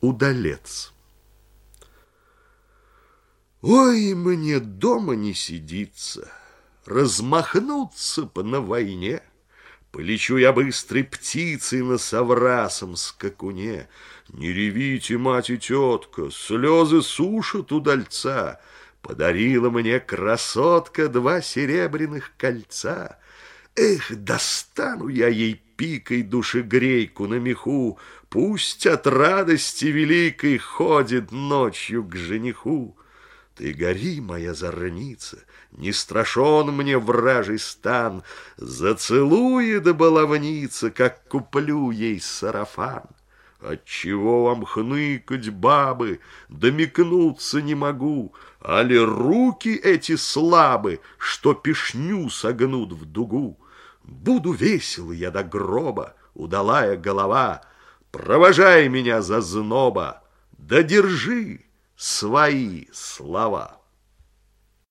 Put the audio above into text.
Удалец. Ой, мне дома не сидится, Размахнуться бы на войне. Полечу я быстрой птицей на соврасом скакуне. Не ревите, мать и тетка, слезы сушат удальца. Подарила мне красотка два серебряных кольца. Эх, достану я ей пикой душегрейку на меху, Пусть от радости великой ходит ночью к жениху. Ты гори, моя зорница, не страшен мне вражий стан, Зацелует баловница, как куплю ей сарафан. Отчего вам хныкать, бабы, домикнуться не могу, Али руки эти слабы, что пешню согнут в дугу. Буду весел я до гроба, удалая голова, Провожай меня за зноба, да держи свои слова.